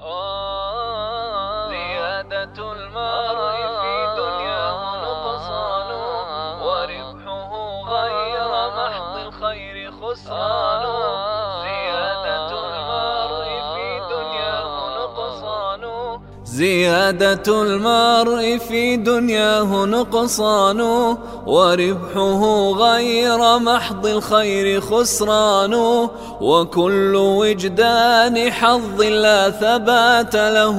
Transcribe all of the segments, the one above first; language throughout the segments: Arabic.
زيادة زيادة المرء في دنياه نقصان وربحه غير محض الخير خسران. وكل وجدان حظ لا ثبات له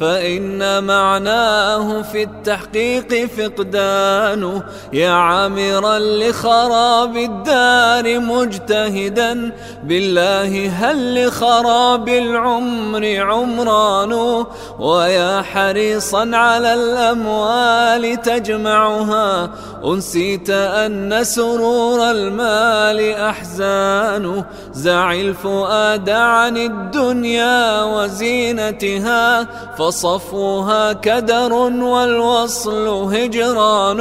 فإن معناه في التحقيق فقدان. يا عامرا لخراب الدار مجتهدا بالله هل لخراب العمر عمران؟ ويا حريصا على الأموال تجمعها. أنسيت أن سرور المال أحزان. زع الفؤاد عن الدنيا وزينتها. فصفوها كدر والوصل هجران.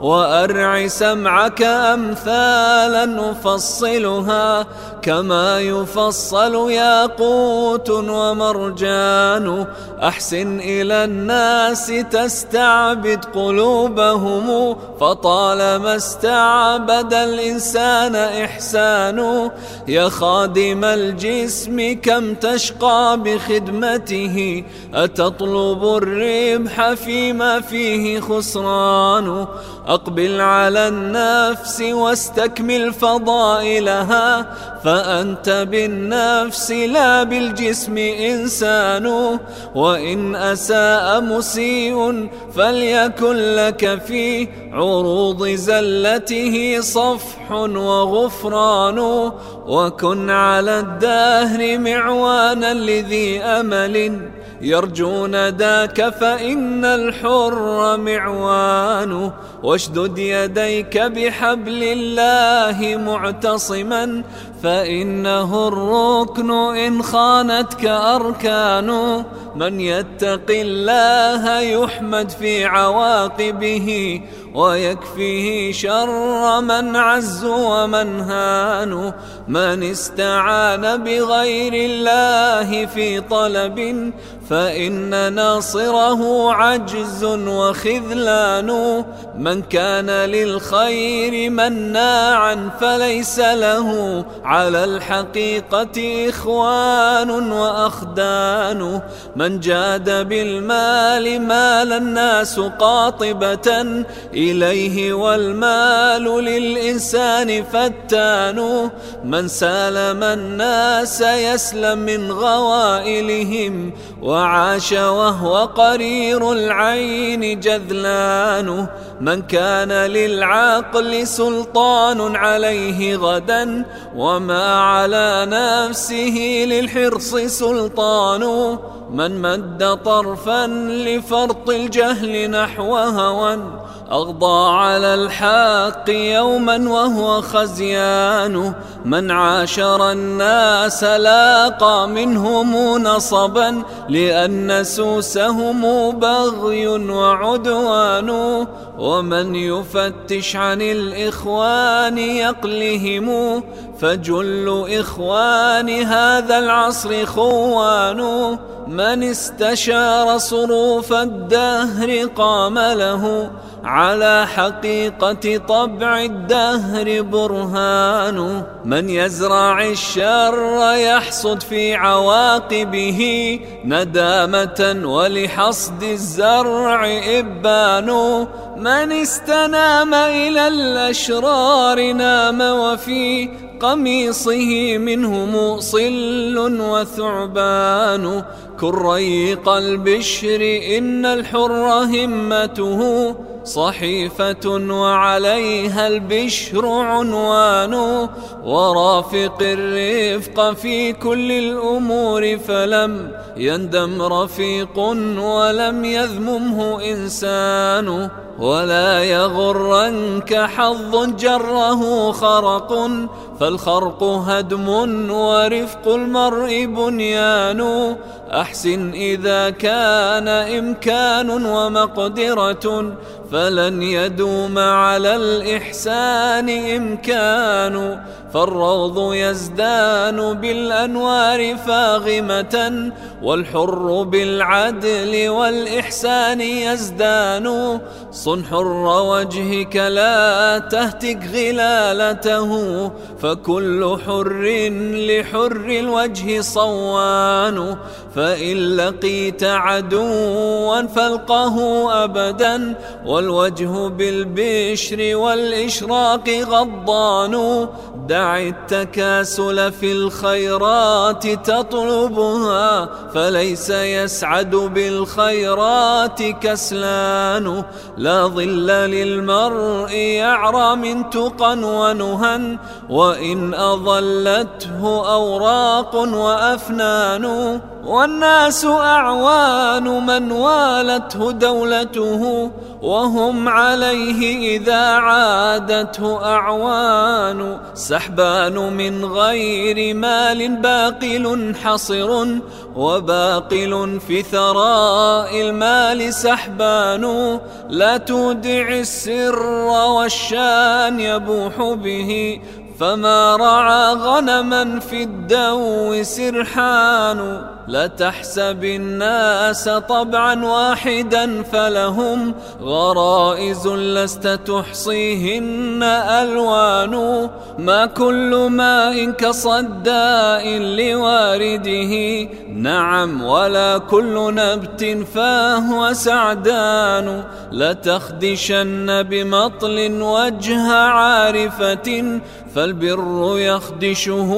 وأرع سمعك أمثالا نفصلها كما يفصل ياقوت ومرجان أحسن إلى الناس تستعبد قلوبهم فطالما استعبد الإنسان إحسان يا خادم الجسم كم تشقى بخدمته أتطلب الربح فيما فيه خسران أقبل على النفس واستكمل فضائلها فأنت بالنفس لا بالجسم إنسان وإن أساء مسيء فليكن لك في عروض زلته صفح وغفران. وكن على الدهر معوانا لذي أمل. يرجون ذاك فإن الحر معوان. واشدد يديك بحبل الله معتصما. فإنه الركن إن خانتك أركان من يتق الله يحمد في عواقبه ويكفيه شر من عز ومن هان من استعان بغير الله في طلب فإن ناصره عجز وخذلان من كان للخير مناعا فليس له على الحقيقة إخوان وأخدان. من جاد بالمال مال الناس قاطبة إليه والمال للإنسان فتان. من سالم الناس يسلم من غوائلهم وعاش وهو قرير العين جذلان. من كان للعقل سلطان عليه غدا وما على نفسه للحرص سلطان. من مد طرفا لفرط الجهل نحو هوى. أغضى على الحق يوما وهو خزيان من عاشر الناس لاقى منهم نصبا لأن سوسهم بغي وعدوان. ومن يفتش عن الإخوان يقلهم. فجل إخوان هذا العصر خوان. من استشار صروف الدهر قام له. على حقيقة طبع الدهر برهان. من يزرع الشر يحصد في عواقبه ندامة ولحصد الزرع إبان. من استنام إلى الأشرار نام وفي قميصه منهم صل وثعبان. كريق البشر إن الحر همته صحيفة وعليها البشر عنوان ورافق الرفق في كل الأمور فلم يندم رفيق ولم يذممه إنسان. ولا يغرنك حظ جره خرق فالخرق هدم ورفق المرء بنيان. أحسن إذا كان إمكان ومقدرة فلن يدوم على الإحسان إمكان. فالروض يزدان بالأنوار فاغمة والحر بالعدل والإحسان يزدان. صن حر وجهك لا تهتك غلالته فكل حر لحر الوجه صوان. فإن لقيت عدوا فالقه أبدا والوجه بالبشر والإشراق غضان. دع التكاسل في الخيرات تطلبها فليس يسعد بالخيرات كسلان. لا ظل للمرء يعرى من تقى ونهى وإن أضلته أوراق وأفنان. والناس أعوان من والته دولته. وهم عليه إذا عادته أعوان. سحبان من غير مال باقل حصر. وباقل في ثراء المال سحبان. لا تودع السر والشان يبوح به. فما رعى غنما في الدو سرحان. لا تحسب الناس طبعا واحدا فلهم غرائز لست تحصيهن ألوان ما كل ماء كصداء لوارده نعم ولا كل نبت فهو سعدان لتخدشن بمطل وجه عارفة فالبر يخدشه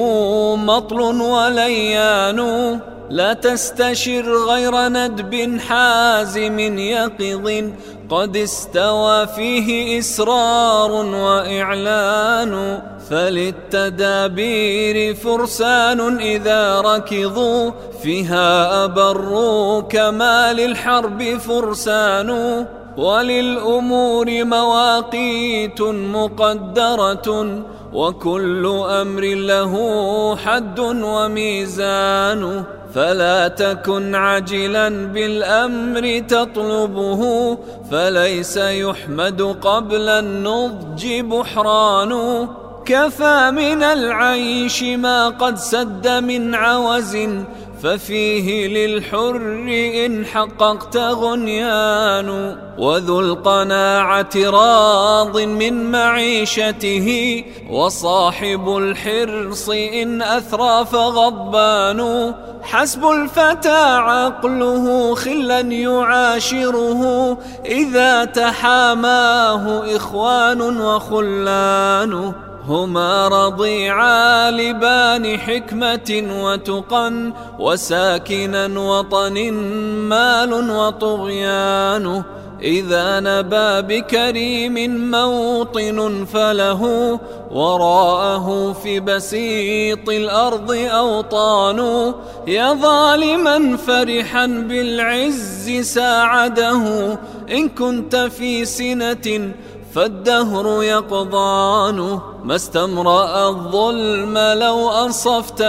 مطل وليان لا تستشر غير ندب حازم يقظ قد استوى فيه إسرار وإعلان فللتدابير فرسان إذا ركضوا فيها أبروا كما للحرب فرسان وللأمور مواقيت مقدرة وكل أمر له حد وميزان فلا تكن عجلا بالأمر تطلبه فليس يحمد قبل النضج بحران. كفى من العيش ما قد سد من عوز ففيه للحر إن حققت غنيان. وذو القناعة راض من معيشته وصاحب الحرص إن أثرى فغضبان حسب الفتى عقله خلا يعاشره إذا تحاماه إخوان وخلان. هما رضيعا لبان حكمة وتقى وساكنا وطن مال وطغيان. إذا نبى بكريم موطن فله وراءه في بسيط الأرض أوطان. يا ظالما فرحا بالعز ساعده. إن كنت في سنة فالدهر يقضان ما استمرأ الظلم لو أنصفت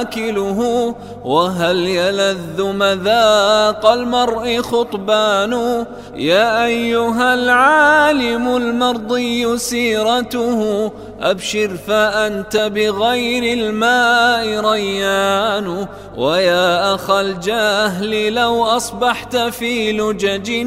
آكله وهل يلذ مذاق المرء خطبان يا أيها العالم المرضي سيرته أبشر فأنت بغير الماء ريان ويا أخ الجهل لو أصبحت في لجج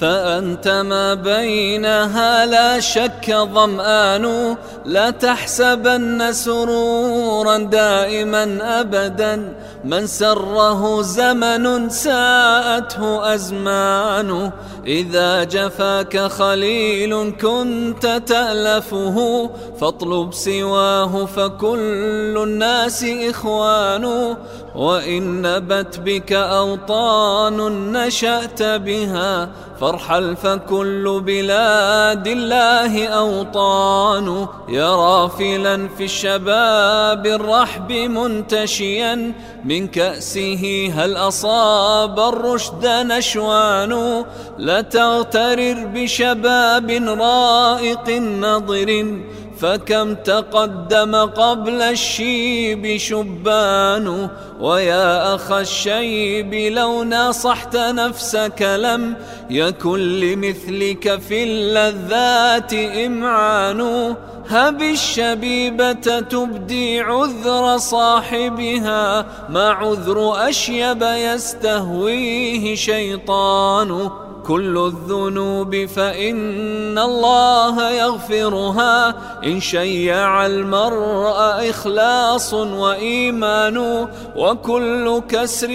فأنت ما بينها لا شك ظمآن لا تحسبن سرورا دائما أبدا من سره زمن ساءته أزمان إذا جفاك خليل كنت تألفه فاطلب سواه فكل الناس إخوان وإن نبت بك أوطان نشأت بها فارحل فكل بلاد الله أوطان يا رافلا في الشباب الرحب منتشيا من كأسه هل أصاب الرشد نشوان لا تغترر بشباب رائق نضر فكم تقدم قبل الشيب شبان ويا أخ الشيب لو ناصحت نفسك لم يكن لمثلك في اللذات إمعان هب الشبيبة تبدي عذر صاحبها ما عذر أشيب يستهويه شيطان كل الذنوب فإن الله يغفرها. إن شيع المرء إخلاص وإيمان وكل كسر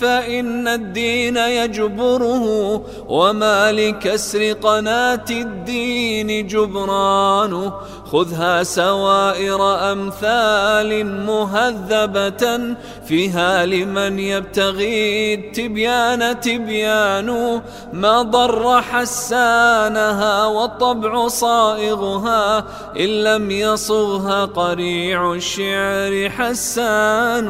فإن الدين يجبره. وما لكسر قناة الدين جبران خذها سوائر أمثال مهذبة فيها لمن يبتغي التبيان تبيان. ما ضر حسانها والطبع صائغها إن لم يصغها قريع الشعر حسان.